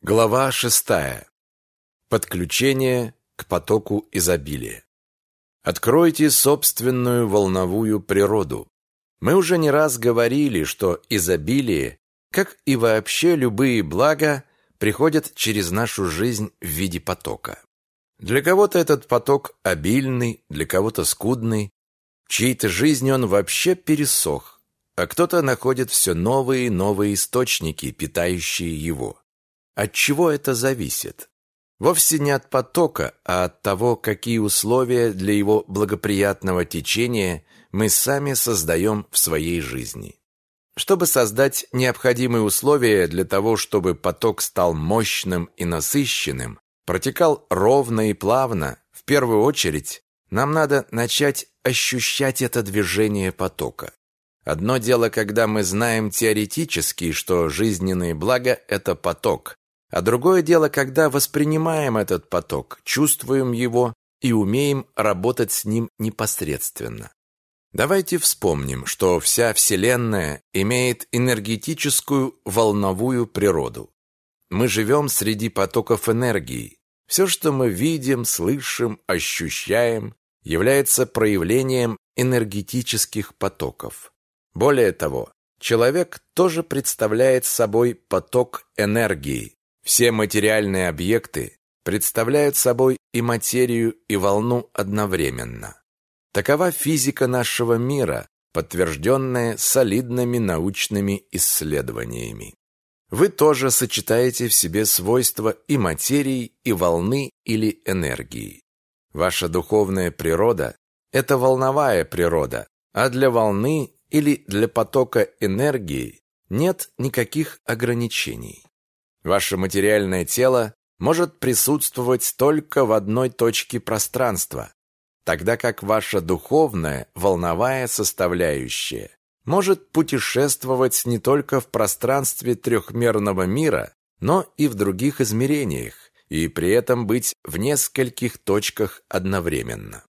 Глава шестая. Подключение к потоку изобилия. Откройте собственную волновую природу. Мы уже не раз говорили, что изобилие, как и вообще любые блага, приходят через нашу жизнь в виде потока. Для кого-то этот поток обильный, для кого-то скудный, чьей-то жизни он вообще пересох, а кто-то находит все новые и новые источники, питающие его. От чего это зависит? Вовсе не от потока, а от того, какие условия для его благоприятного течения мы сами создаем в своей жизни. Чтобы создать необходимые условия для того, чтобы поток стал мощным и насыщенным, протекал ровно и плавно, в первую очередь нам надо начать ощущать это движение потока. Одно дело, когда мы знаем теоретически, что жизненные блага – это поток, а другое дело, когда воспринимаем этот поток, чувствуем его и умеем работать с ним непосредственно. Давайте вспомним, что вся Вселенная имеет энергетическую волновую природу. Мы живем среди потоков энергии. Все, что мы видим, слышим, ощущаем, является проявлением энергетических потоков. Более того, человек тоже представляет собой поток энергии, все материальные объекты представляют собой и материю, и волну одновременно. Такова физика нашего мира, подтвержденная солидными научными исследованиями. Вы тоже сочетаете в себе свойства и материи, и волны или энергии. Ваша духовная природа – это волновая природа, а для волны или для потока энергии нет никаких ограничений. Ваше материальное тело может присутствовать только в одной точке пространства, тогда как ваша духовная, волновая составляющая может путешествовать не только в пространстве трехмерного мира, но и в других измерениях, и при этом быть в нескольких точках одновременно.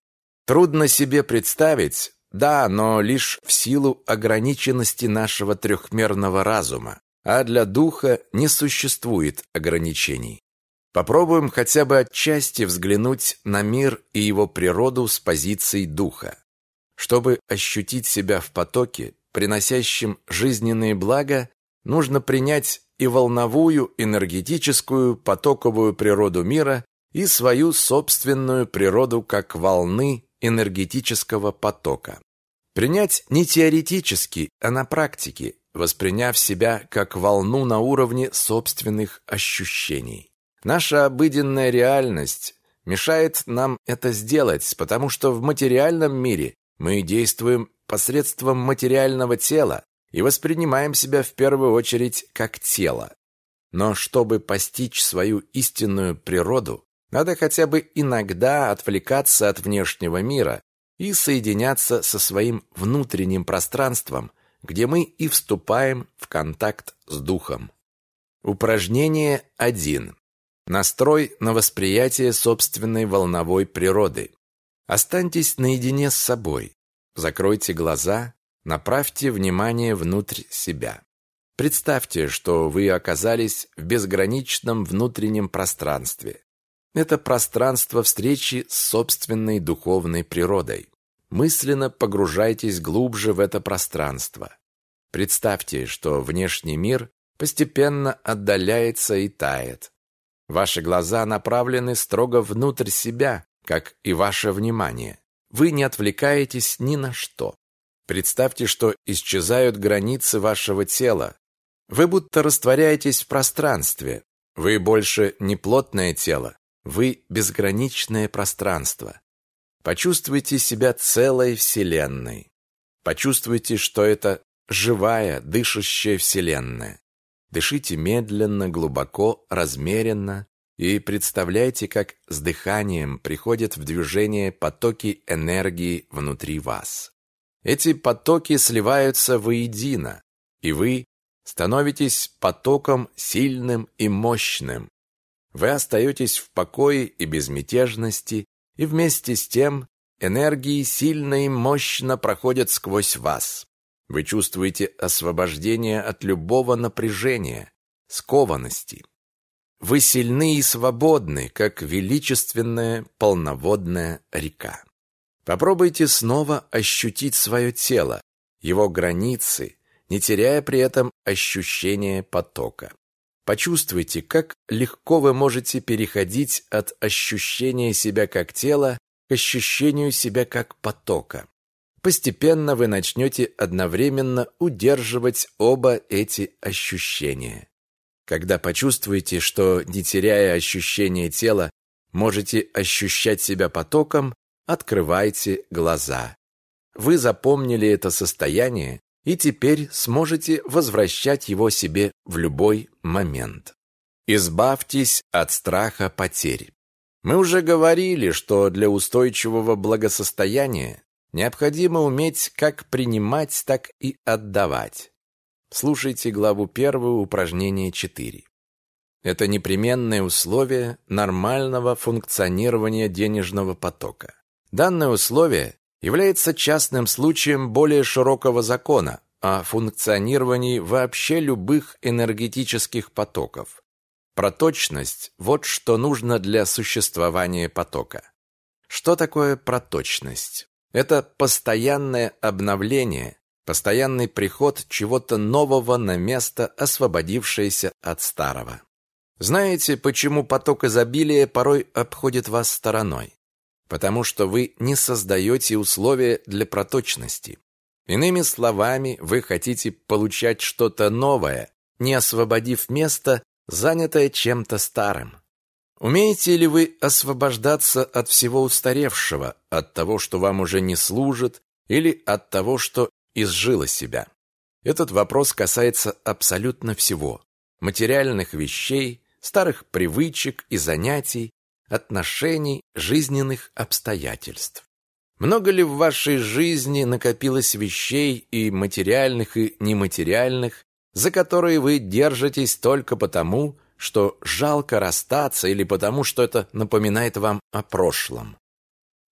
Трудно себе представить, да, но лишь в силу ограниченности нашего трехмерного разума а для духа не существует ограничений. Попробуем хотя бы отчасти взглянуть на мир и его природу с позиции духа. Чтобы ощутить себя в потоке, приносящем жизненные блага, нужно принять и волновую, энергетическую, потоковую природу мира, и свою собственную природу как волны энергетического потока. Принять не теоретически, а на практике, восприняв себя как волну на уровне собственных ощущений. Наша обыденная реальность мешает нам это сделать, потому что в материальном мире мы действуем посредством материального тела и воспринимаем себя в первую очередь как тело. Но чтобы постичь свою истинную природу, надо хотя бы иногда отвлекаться от внешнего мира и соединяться со своим внутренним пространством, где мы и вступаем в контакт с духом. Упражнение 1. Настрой на восприятие собственной волновой природы. Останьтесь наедине с собой. Закройте глаза, направьте внимание внутрь себя. Представьте, что вы оказались в безграничном внутреннем пространстве. Это пространство встречи с собственной духовной природой. Мысленно погружайтесь глубже в это пространство. Представьте, что внешний мир постепенно отдаляется и тает. Ваши глаза направлены строго внутрь себя, как и ваше внимание. Вы не отвлекаетесь ни на что. Представьте, что исчезают границы вашего тела. Вы будто растворяетесь в пространстве. Вы больше не плотное тело, вы безграничное пространство. Почувствуйте себя целой Вселенной. Почувствуйте, что это живая, дышащая Вселенная. Дышите медленно, глубоко, размеренно и представляйте, как с дыханием приходят в движение потоки энергии внутри вас. Эти потоки сливаются воедино, и вы становитесь потоком сильным и мощным. Вы остаетесь в покое и безмятежности, и вместе с тем энергии сильно и мощно проходят сквозь вас. Вы чувствуете освобождение от любого напряжения, скованности. вы сильны и свободны, как величественная полноводная река. Попробуйте снова ощутить свое тело, его границы, не теряя при этом ощущения потока. Почувствуйте, как легко вы можете переходить от ощущения себя как тела к ощущению себя как потока. Постепенно вы начнете одновременно удерживать оба эти ощущения. Когда почувствуете, что, не теряя ощущения тела, можете ощущать себя потоком, открывайте глаза. Вы запомнили это состояние и теперь сможете возвращать его себе в любой момент. Избавьтесь от страха потерь. Мы уже говорили, что для устойчивого благосостояния необходимо уметь как принимать, так и отдавать. Слушайте главу первую, упражнение 4. Это непременное условие нормального функционирования денежного потока. Данное условие является частным случаем более широкого закона о функционировании вообще любых энергетических потоков. Проточность – вот что нужно для существования потока. Что такое проточность? Это постоянное обновление, постоянный приход чего-то нового на место, освободившееся от старого. Знаете, почему поток изобилия порой обходит вас стороной? Потому что вы не создаете условия для проточности. Иными словами, вы хотите получать что-то новое, не освободив место, занятое чем-то старым. Умеете ли вы освобождаться от всего устаревшего, от того, что вам уже не служит, или от того, что изжило себя? Этот вопрос касается абсолютно всего. Материальных вещей, старых привычек и занятий, отношений, жизненных обстоятельств. Много ли в вашей жизни накопилось вещей и материальных, и нематериальных, за которые вы держитесь только потому, что жалко расстаться или потому, что это напоминает вам о прошлом?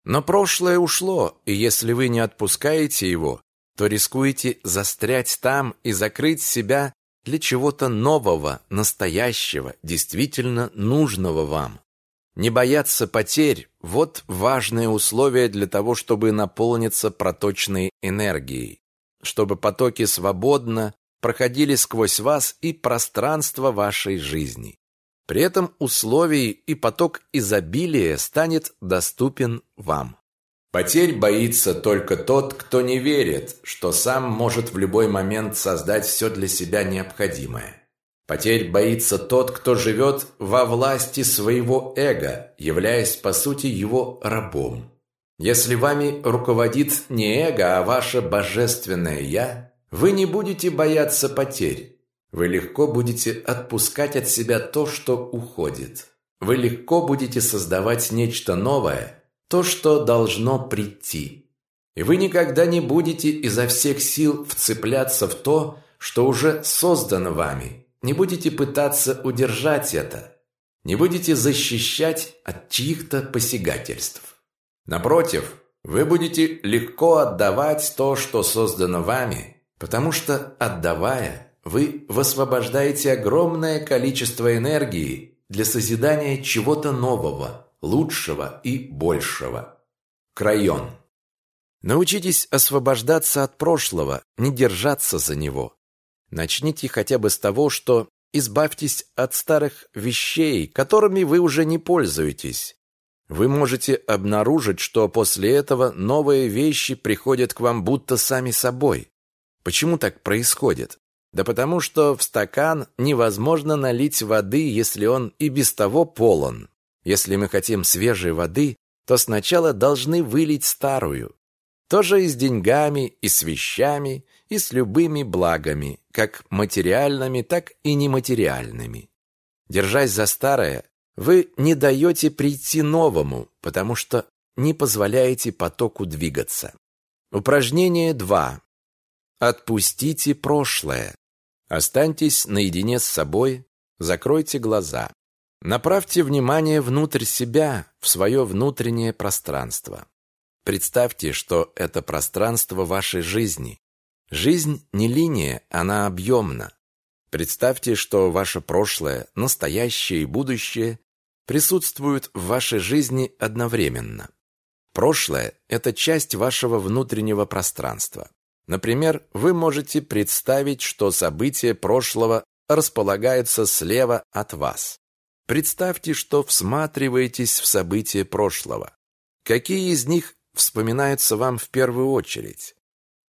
Но прошлое ушло, и если вы не отпускаете его, то рискуете застрять там и закрыть себя для чего-то нового, настоящего, действительно нужного вам. Не бояться потерь – вот важное условие для того, чтобы наполниться проточной энергией, чтобы потоки свободно проходили сквозь вас и пространство вашей жизни. При этом условий и поток изобилия станет доступен вам. Потерь боится только тот, кто не верит, что сам может в любой момент создать все для себя необходимое. Потерь боится тот, кто живет во власти своего эго, являясь по сути его рабом. Если вами руководит не эго, а ваше божественное «я», вы не будете бояться потерь. Вы легко будете отпускать от себя то, что уходит. Вы легко будете создавать нечто новое, то, что должно прийти. И вы никогда не будете изо всех сил вцепляться в то, что уже создано вами – не будете пытаться удержать это, не будете защищать от чьих-то посягательств. Напротив, вы будете легко отдавать то, что создано вами, потому что, отдавая, вы высвобождаете огромное количество энергии для созидания чего-то нового, лучшего и большего. Крайон. Научитесь освобождаться от прошлого, не держаться за него. Начните хотя бы с того, что избавьтесь от старых вещей, которыми вы уже не пользуетесь. Вы можете обнаружить, что после этого новые вещи приходят к вам будто сами собой. Почему так происходит? Да потому что в стакан невозможно налить воды, если он и без того полон. Если мы хотим свежей воды, то сначала должны вылить старую. То же и с деньгами, и с вещами, и с любыми благами, как материальными, так и нематериальными. Держась за старое, вы не даете прийти новому, потому что не позволяете потоку двигаться. Упражнение 2. Отпустите прошлое. Останьтесь наедине с собой, закройте глаза. Направьте внимание внутрь себя, в свое внутреннее пространство. Представьте, что это пространство вашей жизни, Жизнь не линия, она объемна. Представьте, что ваше прошлое, настоящее и будущее присутствуют в вашей жизни одновременно. Прошлое – это часть вашего внутреннего пространства. Например, вы можете представить, что события прошлого располагаются слева от вас. Представьте, что всматриваетесь в события прошлого. Какие из них вспоминаются вам в первую очередь?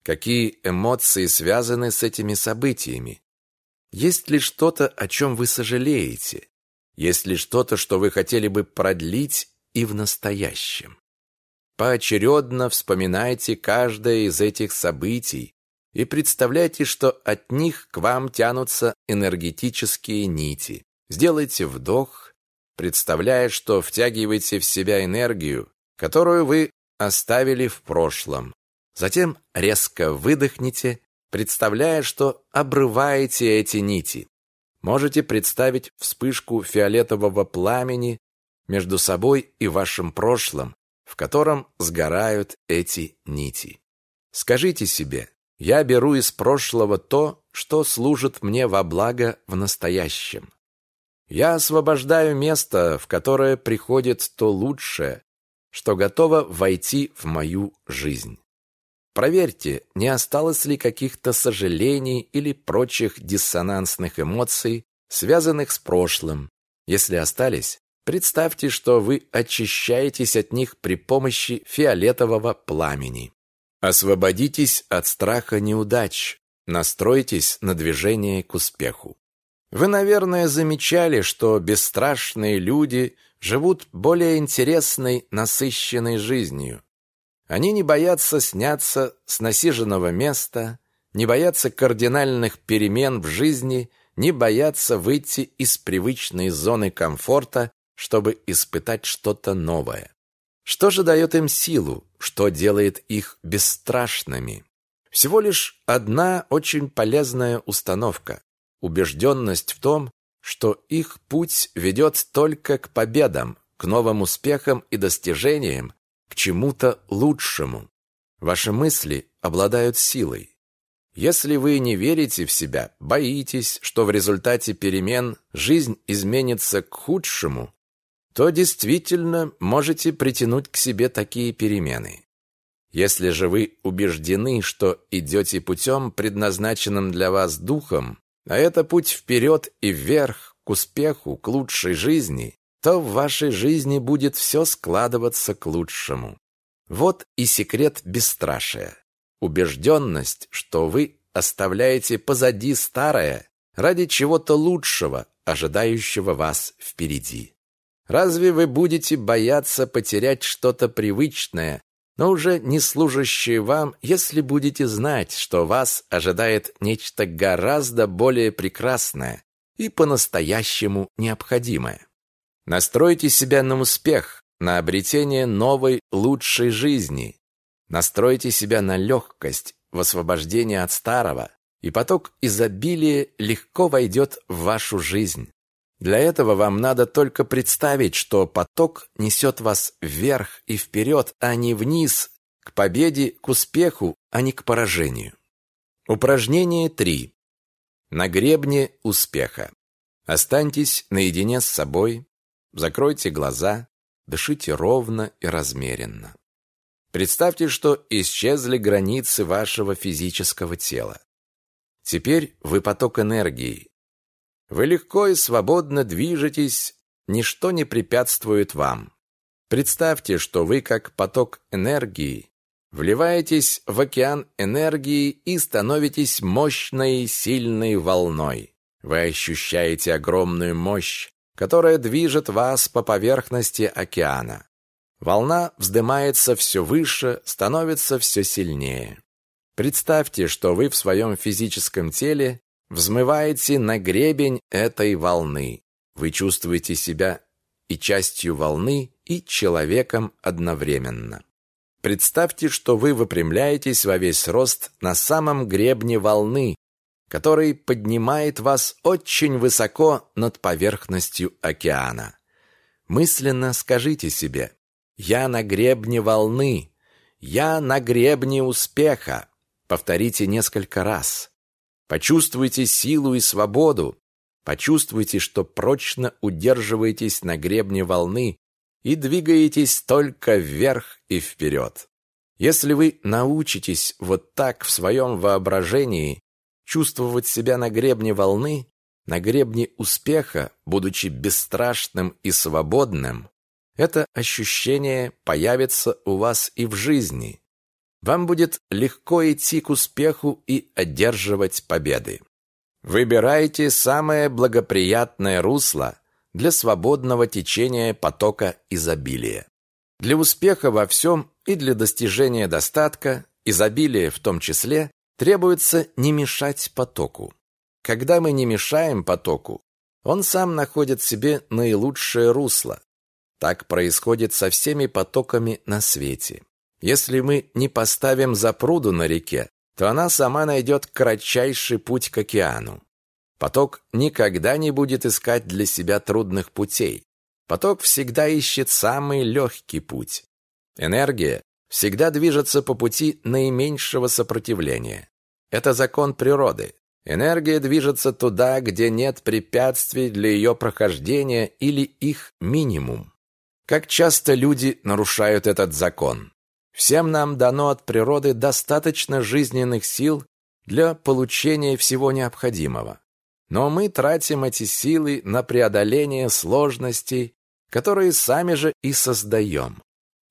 Какие эмоции связаны с этими событиями? Есть ли что-то, о чем вы сожалеете? Есть ли что-то, что вы хотели бы продлить и в настоящем? Поочередно вспоминайте каждое из этих событий и представляйте, что от них к вам тянутся энергетические нити. Сделайте вдох, представляя, что втягиваете в себя энергию, которую вы оставили в прошлом. Затем резко выдохните, представляя, что обрываете эти нити. Можете представить вспышку фиолетового пламени между собой и вашим прошлым, в котором сгорают эти нити. Скажите себе, я беру из прошлого то, что служит мне во благо в настоящем. Я освобождаю место, в которое приходит то лучшее, что готово войти в мою жизнь. Проверьте, не осталось ли каких-то сожалений или прочих диссонансных эмоций, связанных с прошлым. Если остались, представьте, что вы очищаетесь от них при помощи фиолетового пламени. Освободитесь от страха неудач, настройтесь на движение к успеху. Вы, наверное, замечали, что бесстрашные люди живут более интересной, насыщенной жизнью. Они не боятся сняться с насиженного места, не боятся кардинальных перемен в жизни, не боятся выйти из привычной зоны комфорта, чтобы испытать что-то новое. Что же дает им силу, что делает их бесстрашными? Всего лишь одна очень полезная установка убежденность в том, что их путь ведет только к победам, к новым успехам и достижениям, к чему-то лучшему. Ваши мысли обладают силой. Если вы не верите в себя, боитесь, что в результате перемен жизнь изменится к худшему, то действительно можете притянуть к себе такие перемены. Если же вы убеждены, что идете путем, предназначенным для вас духом, а это путь вперед и вверх, к успеху, к лучшей жизни, то в вашей жизни будет все складываться к лучшему. Вот и секрет бесстрашия. Убежденность, что вы оставляете позади старое ради чего-то лучшего, ожидающего вас впереди. Разве вы будете бояться потерять что-то привычное, но уже не служащие вам, если будете знать, что вас ожидает нечто гораздо более прекрасное и по-настоящему необходимое. Настройте себя на успех, на обретение новой, лучшей жизни. Настройте себя на легкость, в освобождение от старого, и поток изобилия легко войдет в вашу жизнь. Для этого вам надо только представить, что поток несет вас вверх и вперед, а не вниз, к победе, к успеху, а не к поражению. Упражнение 3. На гребне успеха. Останьтесь наедине с собой, закройте глаза, дышите ровно и размеренно. Представьте, что исчезли границы вашего физического тела. Теперь вы поток энергии, вы легко и свободно движетесь, ничто не препятствует вам. Представьте, что вы как поток энергии вливаетесь в океан энергии и становитесь мощной, сильной волной. Вы ощущаете огромную мощь, которая движет вас по поверхности океана. Волна вздымается все выше, становится все сильнее. Представьте, что вы в своем физическом теле взмываете на гребень этой волны. Вы чувствуете себя и частью волны, и человеком одновременно. Представьте, что вы выпрямляетесь во весь рост на самом гребне волны, который поднимает вас очень высоко над поверхностью океана. Мысленно скажите себе «Я на гребне волны», «Я на гребне успеха». Повторите несколько раз. Почувствуйте силу и свободу. Почувствуйте, что прочно удерживаетесь на гребне волны и двигаетесь только вверх и вперед. Если вы научитесь вот так в своем воображении чувствовать себя на гребне волны, на гребне успеха, будучи бесстрашным и свободным, это ощущение появится у вас и в жизни. Вам будет легко идти к успеху и одерживать победы. Выбирайте самое благоприятное русло для свободного течения потока изобилия. Для успеха во всем и для достижения достатка, изобилия в том числе, требуется не мешать потоку. Когда мы не мешаем потоку, он сам находит себе наилучшее русло. Так происходит со всеми потоками на свете. Если мы не поставим запруду на реке, то она сама найдет кратчайший путь к океану. Поток никогда не будет искать для себя трудных путей. Поток всегда ищет самый легкий путь. Энергия всегда движется по пути наименьшего сопротивления. Это закон природы. Энергия движется туда, где нет препятствий для ее прохождения или их минимум. Как часто люди нарушают этот закон? Всем нам дано от природы достаточно жизненных сил для получения всего необходимого. Но мы тратим эти силы на преодоление сложностей, которые сами же и создаем.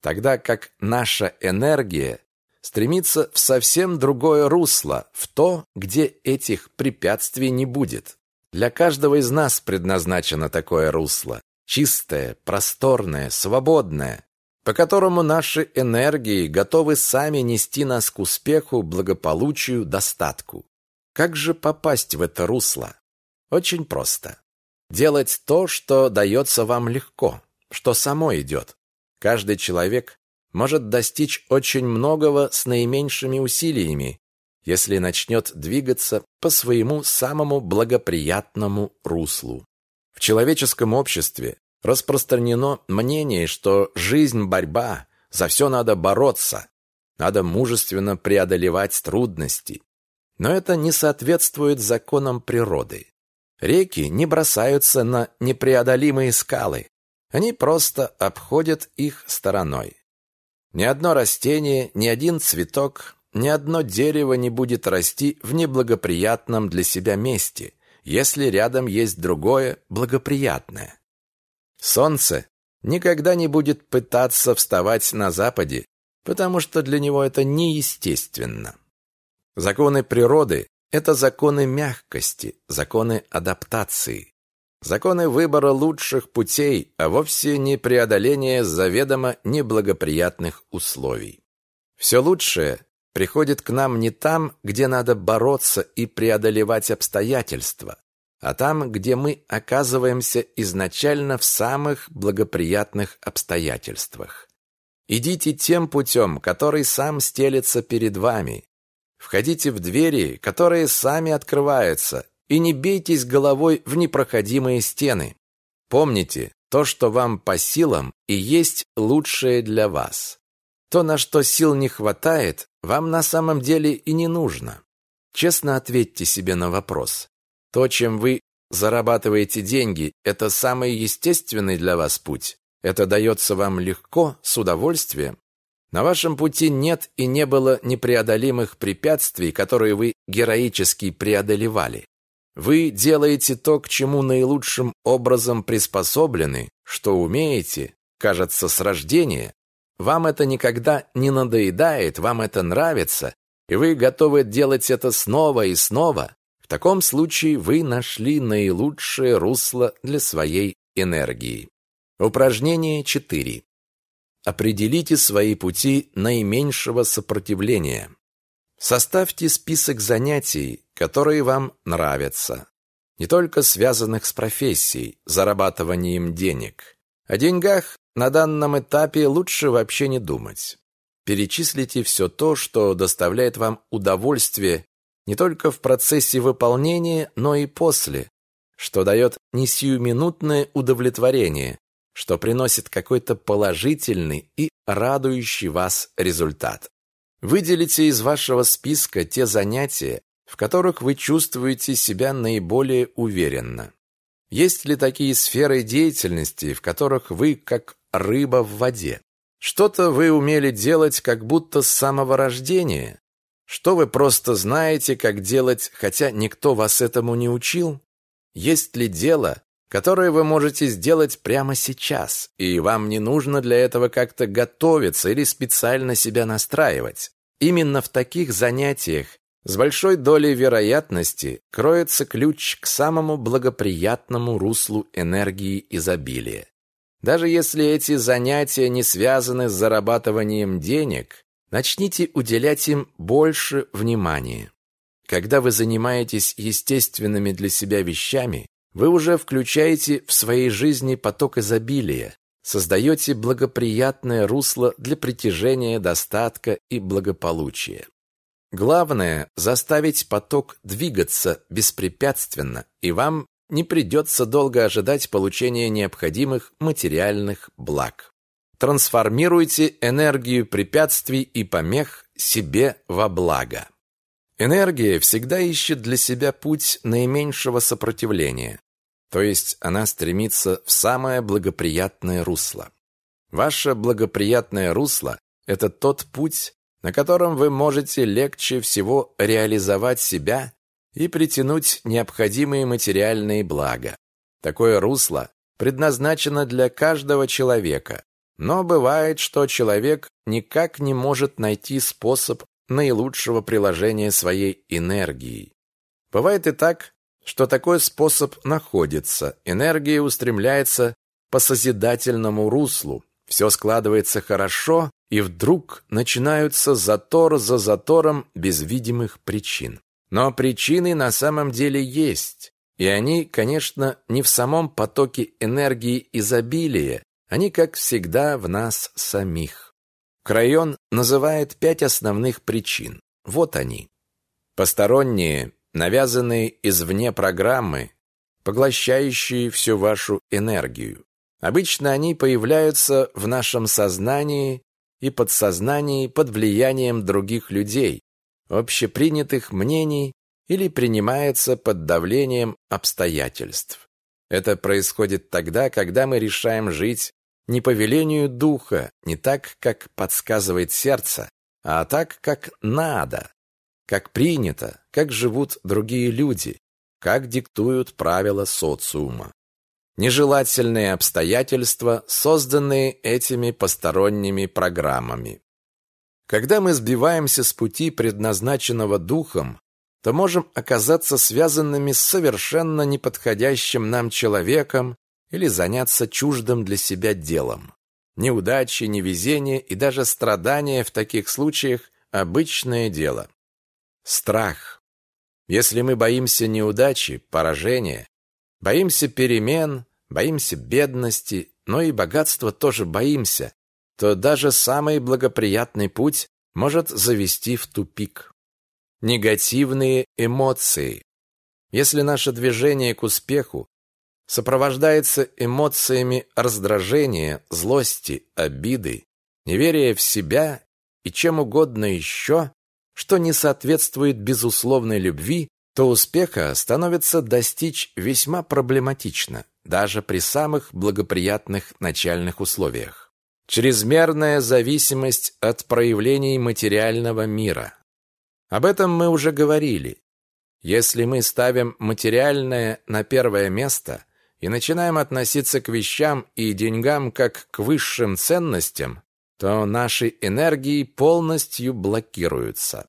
Тогда как наша энергия стремится в совсем другое русло, в то, где этих препятствий не будет. Для каждого из нас предназначено такое русло, чистое, просторное, свободное, по которому наши энергии готовы сами нести нас к успеху, благополучию, достатку. Как же попасть в это русло? Очень просто. Делать то, что дается вам легко, что само идет. Каждый человек может достичь очень многого с наименьшими усилиями, если начнет двигаться по своему самому благоприятному руслу. В человеческом обществе распространено мнение, что жизнь – борьба, за все надо бороться, надо мужественно преодолевать трудности. Но это не соответствует законам природы. Реки не бросаются на непреодолимые скалы, они просто обходят их стороной. Ни одно растение, ни один цветок, ни одно дерево не будет расти в неблагоприятном для себя месте, если рядом есть другое благоприятное. Солнце никогда не будет пытаться вставать на западе, потому что для него это неестественно. Законы природы – это законы мягкости, законы адаптации. Законы выбора лучших путей, а вовсе не преодоление заведомо неблагоприятных условий. Все лучшее приходит к нам не там, где надо бороться и преодолевать обстоятельства, а там, где мы оказываемся изначально в самых благоприятных обстоятельствах. Идите тем путем, который сам стелется перед вами. Входите в двери, которые сами открываются, и не бейтесь головой в непроходимые стены. Помните, то, что вам по силам, и есть лучшее для вас. То, на что сил не хватает, вам на самом деле и не нужно. Честно ответьте себе на вопрос. То, чем вы зарабатываете деньги, это самый естественный для вас путь. Это дается вам легко, с удовольствием. На вашем пути нет и не было непреодолимых препятствий, которые вы героически преодолевали. Вы делаете то, к чему наилучшим образом приспособлены, что умеете, кажется, с рождения. Вам это никогда не надоедает, вам это нравится, и вы готовы делать это снова и снова. В таком случае вы нашли наилучшее русло для своей энергии. Упражнение 4. Определите свои пути наименьшего сопротивления. Составьте список занятий, которые вам нравятся, не только связанных с профессией, зарабатыванием денег. О деньгах на данном этапе лучше вообще не думать. Перечислите все то, что доставляет вам удовольствие не только в процессе выполнения, но и после, что дает не сиюминутное удовлетворение, что приносит какой-то положительный и радующий вас результат. Выделите из вашего списка те занятия, в которых вы чувствуете себя наиболее уверенно? Есть ли такие сферы деятельности, в которых вы как рыба в воде? Что-то вы умели делать как будто с самого рождения? Что вы просто знаете, как делать, хотя никто вас этому не учил? Есть ли дело, которое вы можете сделать прямо сейчас, и вам не нужно для этого как-то готовиться или специально себя настраивать? Именно в таких занятиях с большой долей вероятности кроется ключ к самому благоприятному руслу энергии изобилия. Даже если эти занятия не связаны с зарабатыванием денег, начните уделять им больше внимания. Когда вы занимаетесь естественными для себя вещами, вы уже включаете в своей жизни поток изобилия, создаете благоприятное русло для притяжения достатка и благополучия. Главное – заставить поток двигаться беспрепятственно, и вам не придется долго ожидать получения необходимых материальных благ. Трансформируйте энергию препятствий и помех себе во благо. Энергия всегда ищет для себя путь наименьшего сопротивления, то есть она стремится в самое благоприятное русло. Ваше благоприятное русло – это тот путь, на котором вы можете легче всего реализовать себя и притянуть необходимые материальные блага. Такое русло предназначено для каждого человека, но бывает, что человек никак не может найти способ наилучшего приложения своей энергии. Бывает и так, что такой способ находится, энергия устремляется по созидательному руслу, все складывается хорошо, и вдруг начинаются затор за затором без видимых причин. Но причины на самом деле есть, и они, конечно, не в самом потоке энергии изобилия, они, как всегда, в нас самих. Крайон называет пять основных причин. Вот они. Посторонние, навязанные извне программы, поглощающие всю вашу энергию. Обычно они появляются в нашем сознании и подсознании под влиянием других людей, общепринятых мнений или принимаются под давлением обстоятельств. Это происходит тогда, когда мы решаем жить не по велению духа, не так, как подсказывает сердце, а так, как надо, как принято, как живут другие люди, как диктуют правила социума нежелательные обстоятельства, созданные этими посторонними программами. Когда мы сбиваемся с пути, предназначенного духом, то можем оказаться связанными с совершенно неподходящим нам человеком или заняться чуждым для себя делом. Неудачи, невезение и даже страдания в таких случаях – обычное дело. Страх. Если мы боимся неудачи, поражения, Боимся перемен, боимся бедности, но и богатства тоже боимся, то даже самый благоприятный путь может завести в тупик. Негативные эмоции. Если наше движение к успеху сопровождается эмоциями раздражения, злости, обиды, неверия в себя и чем угодно еще, что не соответствует безусловной любви, то успеха становится достичь весьма проблематично, даже при самых благоприятных начальных условиях. Чрезмерная зависимость от проявлений материального мира. Об этом мы уже говорили. Если мы ставим материальное на первое место и начинаем относиться к вещам и деньгам как к высшим ценностям, то наши энергии полностью блокируются.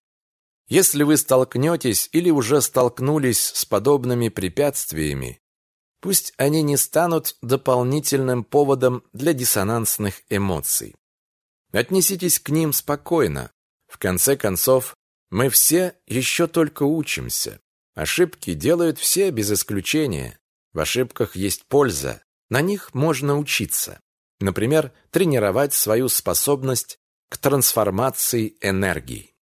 Если вы столкнетесь или уже столкнулись с подобными препятствиями, пусть они не станут дополнительным поводом для диссонансных эмоций. Отнеситесь к ним спокойно. В конце концов, мы все еще только учимся. Ошибки делают все без исключения. В ошибках есть польза. На них можно учиться. Например, тренировать свою способность к трансформации энергии.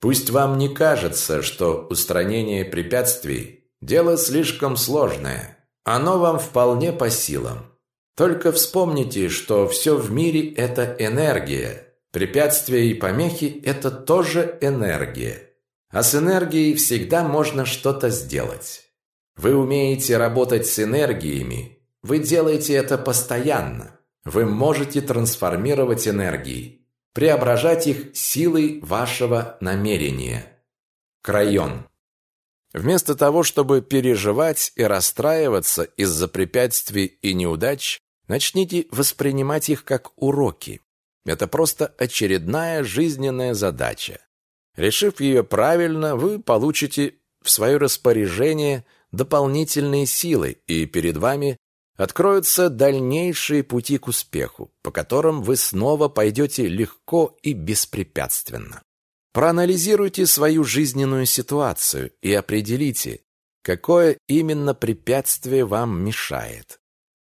Пусть вам не кажется, что устранение препятствий – дело слишком сложное. Оно вам вполне по силам. Только вспомните, что все в мире – это энергия. Препятствия и помехи – это тоже энергия. А с энергией всегда можно что-то сделать. Вы умеете работать с энергиями, вы делаете это постоянно. Вы можете трансформировать энергии, преображать их силой вашего намерения. Крайон. Вместо того, чтобы переживать и расстраиваться из-за препятствий и неудач, начните воспринимать их как уроки. Это просто очередная жизненная задача. Решив ее правильно, вы получите в свое распоряжение дополнительные силы, и перед вами откроются дальнейшие пути к успеху, по которым вы снова пойдете легко и беспрепятственно. Проанализируйте свою жизненную ситуацию и определите, какое именно препятствие вам мешает.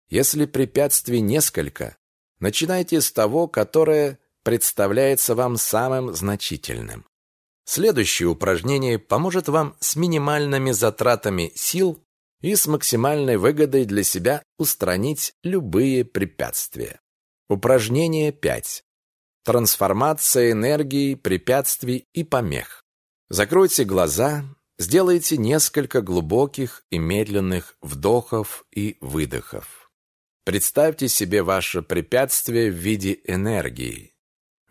Если препятствий несколько, начинайте с того, которое представляется вам самым значительным. Следующее упражнение поможет вам с минимальными затратами сил и с максимальной выгодой для себя устранить любые препятствия. Упражнение 5. Трансформация энергии, препятствий и помех. Закройте глаза, сделайте несколько глубоких и медленных вдохов и выдохов. Представьте себе ваше препятствие в виде энергии.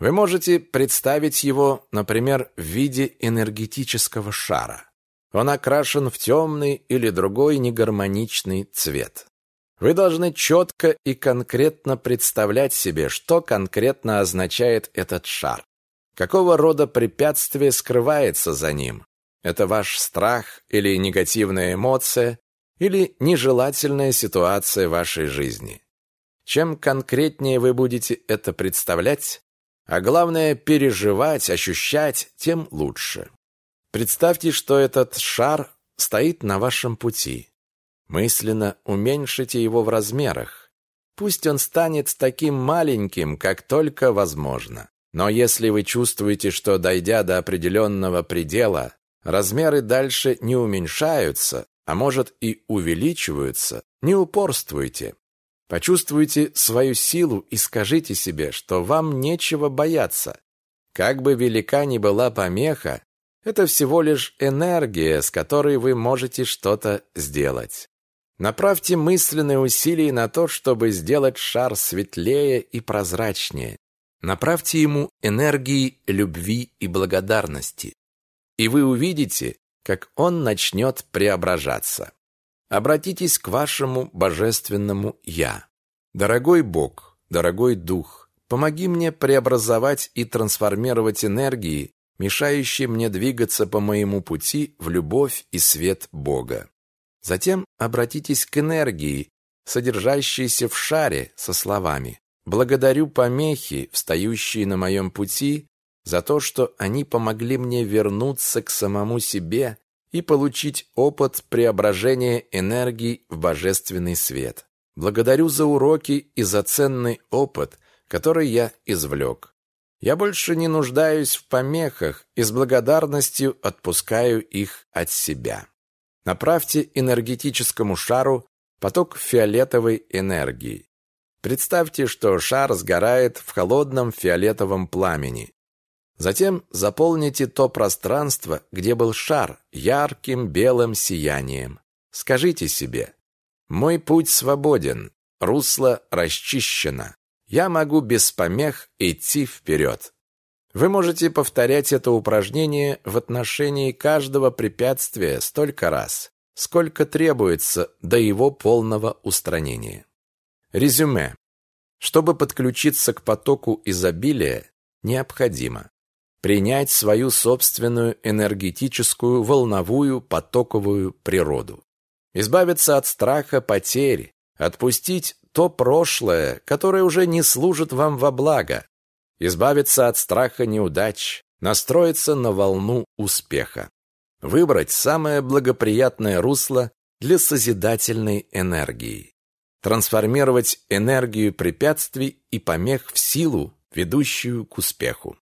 Вы можете представить его, например, в виде энергетического шара. Он окрашен в темный или другой негармоничный цвет. Вы должны четко и конкретно представлять себе, что конкретно означает этот шар. Какого рода препятствие скрывается за ним? Это ваш страх или негативная эмоция, или нежелательная ситуация вашей жизни. Чем конкретнее вы будете это представлять, а главное переживать, ощущать, тем лучше. Представьте, что этот шар стоит на вашем пути. Мысленно уменьшите его в размерах. Пусть он станет таким маленьким, как только возможно. Но если вы чувствуете, что, дойдя до определенного предела, размеры дальше не уменьшаются, а может и увеличиваются, не упорствуйте. Почувствуйте свою силу и скажите себе, что вам нечего бояться. Как бы велика ни была помеха, это всего лишь энергия, с которой вы можете что-то сделать. Направьте мысленные усилия на то, чтобы сделать шар светлее и прозрачнее. Направьте ему энергии любви и благодарности. И вы увидите, как он начнет преображаться. Обратитесь к вашему божественному «Я». Дорогой Бог, дорогой Дух, помоги мне преобразовать и трансформировать энергии, мешающие мне двигаться по моему пути в любовь и свет Бога. Затем обратитесь к энергии, содержащейся в шаре, со словами «Благодарю помехи, встающие на моем пути, за то, что они помогли мне вернуться к самому себе и получить опыт преображения энергии в божественный свет. Благодарю за уроки и за ценный опыт, который я извлек. Я больше не нуждаюсь в помехах и с благодарностью отпускаю их от себя. Направьте энергетическому шару поток фиолетовой энергии. Представьте, что шар сгорает в холодном фиолетовом пламени. Затем заполните то пространство, где был шар, ярким белым сиянием. Скажите себе, «Мой путь свободен, русло расчищено. Я могу без помех идти вперед. Вы можете повторять это упражнение в отношении каждого препятствия столько раз, сколько требуется до его полного устранения. Резюме. Чтобы подключиться к потоку изобилия, необходимо принять свою собственную энергетическую волновую потоковую природу, избавиться от страха потери, отпустить то прошлое, которое уже не служит вам во благо, избавиться от страха неудач, настроиться на волну успеха, выбрать самое благоприятное русло для созидательной энергии, трансформировать энергию препятствий и помех в силу, ведущую к успеху.